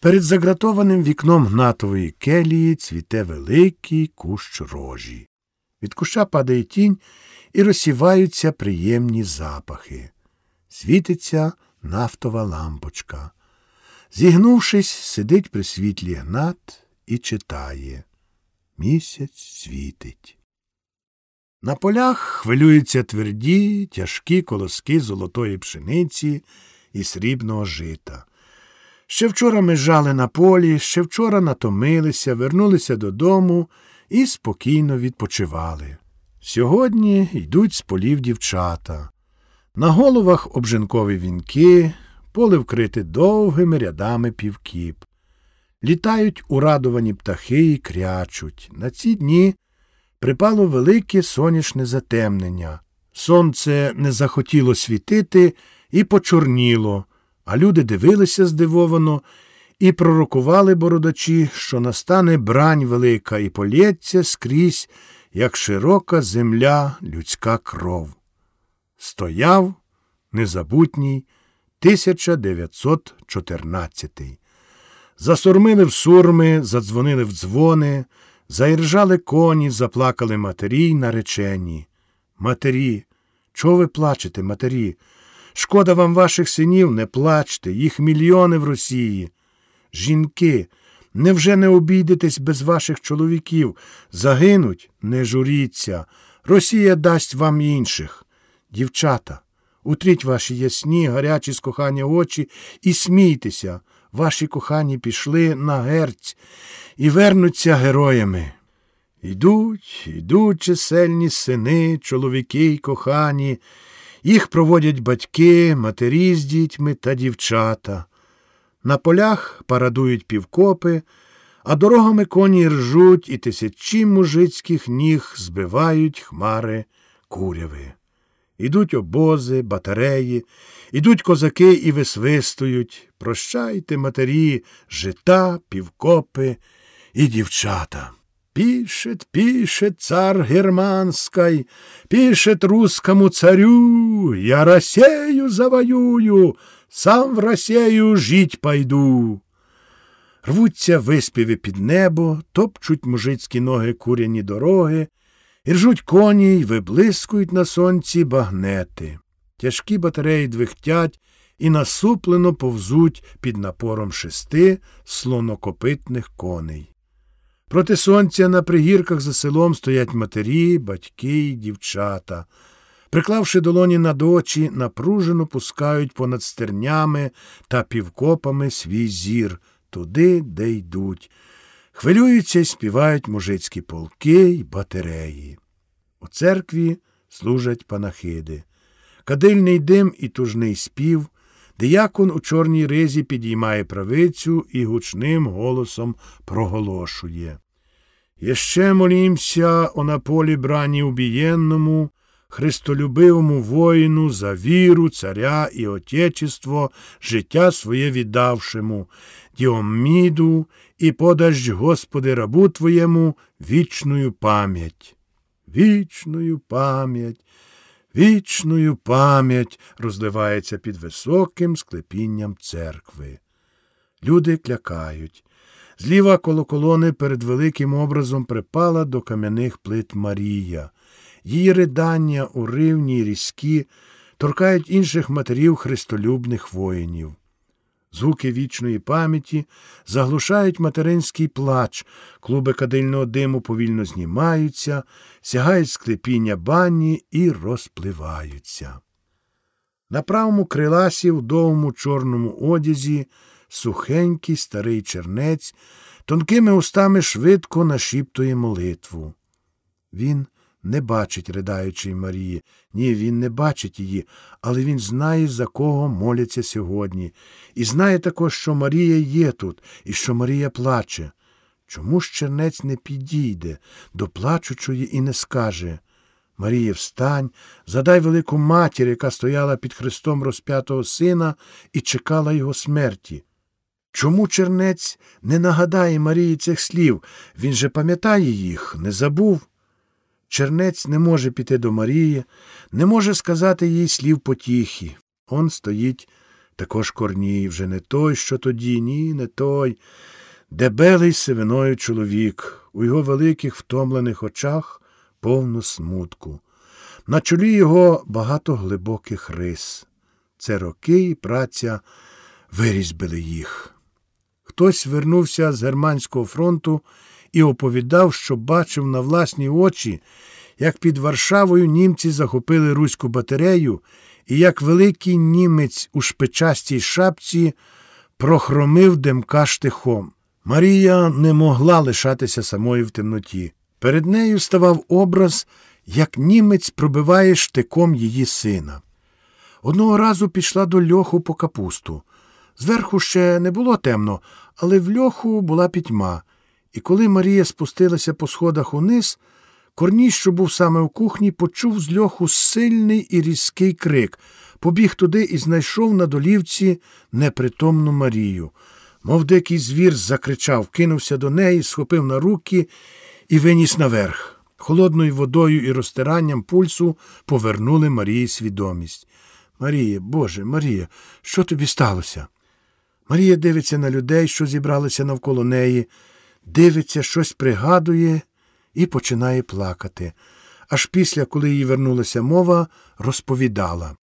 Перед загратованим вікном гнатової келії цвіте великий кущ рожі. Від куща падає тінь і розсіваються приємні запахи. Світиться нафтова лампочка. Зігнувшись, сидить при світлі гнат і читає. Місяць світить. На полях хвилюються тверді, тяжкі колоски золотої пшениці і срібного жита. Ще вчора ми жали на полі, ще вчора натомилися, вернулися додому і спокійно відпочивали. Сьогодні йдуть з полів дівчата. На головах обжинкові вінки, поле вкрите довгими рядами півкіп. Літають урадовані птахи і крячуть. На ці дні припало велике сонячне затемнення. Сонце не захотіло світити і почорніло, а люди дивилися здивовано і пророкували бородачі, що настане брань велика і полється скрізь, як широка земля, людська кров. Стояв незабутній 1914. Засурмили в сурми, задзвонили в дзвони, заіржали коні, заплакали матері й наречені. Матері, чого ви плачете, матері? Шкода вам ваших синів, не плачте, їх мільйони в Росії. Жінки, невже не обійдетесь без ваших чоловіків? Загинуть, не журіться. Росія дасть вам інших. Дівчата, утріть ваші ясні, гарячі з кохання очі і смійтеся. Ваші кохані пішли на герць і вернуться героями. Йдуть, йдуть чисельні сини, чоловіки й кохані, їх проводять батьки, матері з дітьми та дівчата. На полях парадують півкопи, а дорогами коні ржуть і тисячі мужицьких ніг збивають хмари куряви. Ідуть обози, батареї, ідуть козаки і висвистують. Прощайте, матері, жита, півкопи і дівчата. Пишет, пишет цар германской, пишет русскому царю, я Россию завоюю, сам в Россию жить пойду. Рвуться виспіви під небо, топчуть мужицькі ноги куряні дороги, і ржуть коні й виблискують на сонці багнети. Тяжкі батареї двихтять і насуплено повзуть під напором шести слонокопитних коней. Проти сонця на пригірках за селом стоять матері, батьки й дівчата. Приклавши долоні над очі, напружено пускають понад стернями та півкопами свій зір туди, де йдуть. Хвилюються й співають мужицькі полки й батареї. У церкві служать панахиди. Кадильний дим і тужний спів, диякон у чорній ризі підіймає правицю і гучним голосом проголошує. Єще молімся о на полі брані убієнному, христолюбивому воїну за віру, царя і отечество, життя своє віддавшему, Діоміду і подаж, Господи, рабу Твоєму вічною пам'ять. Вічною пам'ять, вічною пам'ять розливається під високим склепінням церкви. Люди клякають. Зліва коло колони перед великим образом припала до кам'яних плит Марія. Її ридання, у й різкі, торкають інших матерів христолюбних воїнів. Звуки вічної пам'яті заглушають материнський плач, клуби кадильного диму повільно знімаються, сягають склепіння бані і розпливаються. На правому криласі в довгому чорному одязі сухенький старий чернець тонкими устами швидко нашіптує молитву. Він не бачить ридаючої Марії. Ні, він не бачить її, але він знає, за кого моляться сьогодні, і знає також, що Марія є тут і що Марія плаче. Чому ж чернець не підійде до плачучої і не скаже Марія, встань, задай велику матір, яка стояла під хрестом розп'ятого сина і чекала його смерті. Чому чернець не нагадає Марії цих слів? Він же пам'ятає їх, не забув. Чернець не може піти до Марії, не може сказати їй слів потіхи. Он стоїть Також Корній вже не той, що тоді, ні, не той. Дебелий сивиною чоловік, у його великих втомлених очах повно смутку. На чолі його багато глибоких рис. Це роки і праця вирізбили їх. Хтось вернувся з Германського фронту і оповідав, що бачив на власні очі, як під Варшавою німці захопили руську батарею, і як великий німець у шпичастій шапці прохромив демка штихом. Марія не могла лишатися самою в темноті. Перед нею ставав образ, як німець пробиває штиком її сина. Одного разу пішла до льоху по капусту. Зверху ще не було темно, але в льоху була пітьма. І коли Марія спустилася по сходах униз, Корній, що був саме у кухні, почув з льоху сильний і різкий крик, побіг туди і знайшов на долівці непритомну Марію. Мов дикий звір закричав, кинувся до неї, схопив на руки і виніс наверх. Холодною водою і розтиранням пульсу повернули Марії свідомість. Марія, Боже, Марія, що тобі сталося? Марія дивиться на людей, що зібралися навколо неї, дивиться, щось пригадує і починає плакати. Аж після, коли їй вернулася мова, розповідала.